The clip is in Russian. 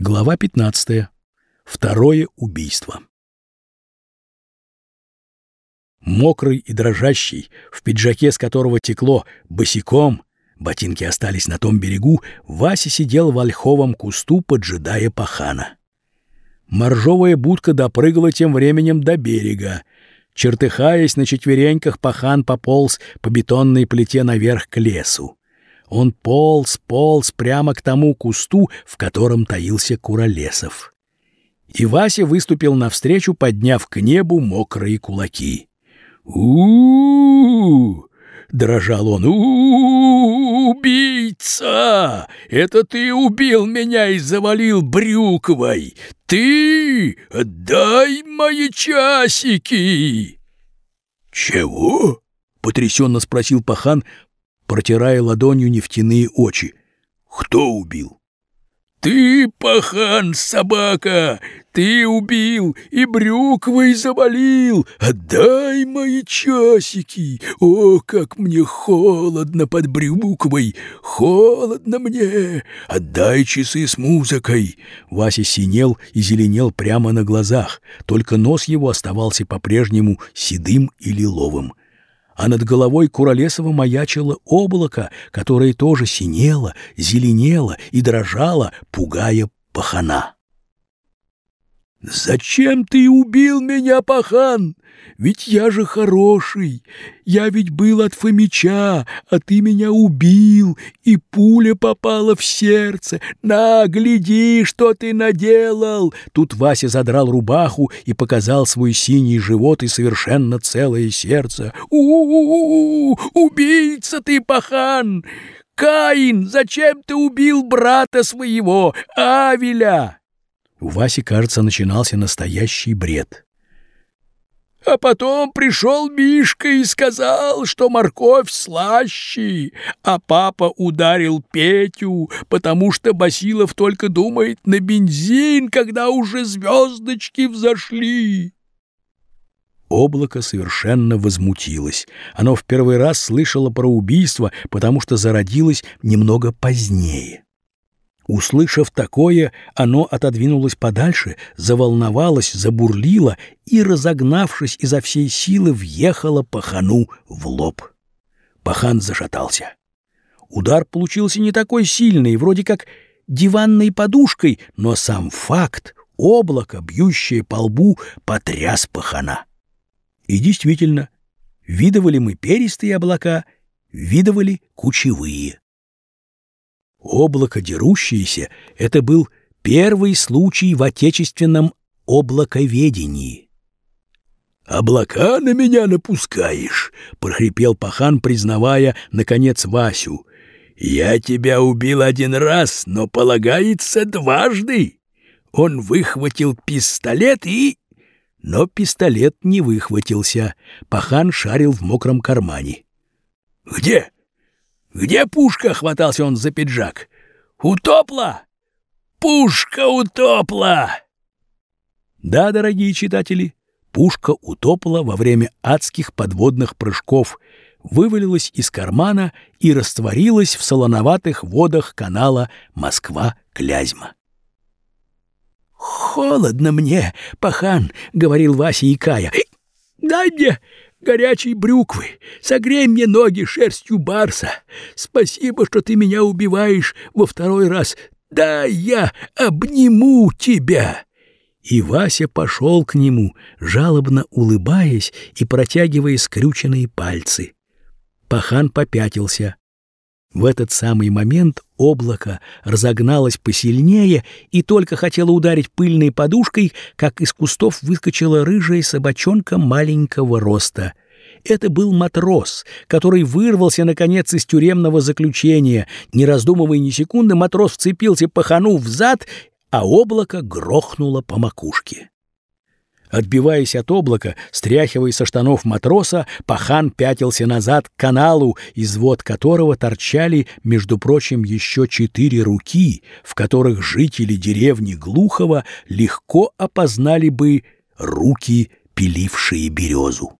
Глава 15. Второе убийство. Мокрый и дрожащий, в пиджаке, с которого текло босиком, ботинки остались на том берегу, Вася сидел в ольховом кусту, поджидая пахана. Моржовая будка допрыгала тем временем до берега. Чертыхаясь на четвереньках, пахан пополз по бетонной плите наверх к лесу. Он полз, полз прямо к тому кусту, в котором таился Куролесов. И Вася выступил навстречу, подняв к небу мокрые кулаки. у, дрожал он. у, убийца! Это ты убил меня и завалил брюквой! Ты! Дай мои часики!» «Чего?» — потрясенно спросил пахан, протирая ладонью нефтяные очи. «Кто убил?» «Ты, пахан, собака! Ты убил и брюквой завалил! Отдай мои часики! О, как мне холодно под брюквой! Холодно мне! Отдай часы с музыкой!» Вася синел и зеленел прямо на глазах, только нос его оставался по-прежнему седым и лиловым а над головой Куролесова маячило облако, которое тоже синело, зеленело и дрожало, пугая пахана. «Зачем ты убил меня, пахан? Ведь я же хороший. Я ведь был от Фомича, а ты меня убил, и пуля попала в сердце. На, гляди, что ты наделал!» Тут Вася задрал рубаху и показал свой синий живот и совершенно целое сердце. «У-у-у! Убийца ты, пахан! Каин, зачем ты убил брата своего, Авеля?» У Васи, кажется, начинался настоящий бред. А потом пришел Мишка и сказал, что морковь слаще, а папа ударил Петю, потому что Басилов только думает на бензин, когда уже звездочки взошли. Облако совершенно возмутилось. Оно в первый раз слышало про убийство, потому что зародилось немного позднее. Услышав такое, оно отодвинулось подальше, заволновалось, забурлило и, разогнавшись изо всей силы, въехало пахану в лоб. Пахан зашатался. Удар получился не такой сильный, вроде как диванной подушкой, но сам факт, облако, бьющее по лбу, потряс пахана. И действительно, видывали мы перистые облака, видывали кучевые. Облако дерущееся — это был первый случай в отечественном облаковедении. «Облака на меня напускаешь», — прохрипел пахан, признавая, наконец, Васю. «Я тебя убил один раз, но полагается дважды». Он выхватил пистолет и... Но пистолет не выхватился. Пахан шарил в мокром кармане. «Где?» «Где пушка?» — хватался он за пиджак. «Утопла! Пушка утопла!» Да, дорогие читатели, пушка утопла во время адских подводных прыжков, вывалилась из кармана и растворилась в солоноватых водах канала Москва-Клязьма. «Холодно мне, пахан», — говорил Вася Кая. «Дай мне горячей брюквы, согрей мне ноги шерстью барса. Спасибо, что ты меня убиваешь во второй раз. Да я обниму тебя!» И Вася пошел к нему, жалобно улыбаясь и протягивая скрюченные пальцы. Пахан попятился. В этот самый момент облако разогналось посильнее и только хотело ударить пыльной подушкой, как из кустов выскочила рыжая собачонка маленького роста. Это был матрос, который вырвался, наконец, из тюремного заключения. Не раздумывая ни секунды, матрос вцепился пахану в зад, а облако грохнуло по макушке. Отбиваясь от облака, стряхивая со штанов матроса, пахан пятился назад к каналу, из вод которого торчали, между прочим, еще четыре руки, в которых жители деревни Глухова легко опознали бы руки, пилившие березу.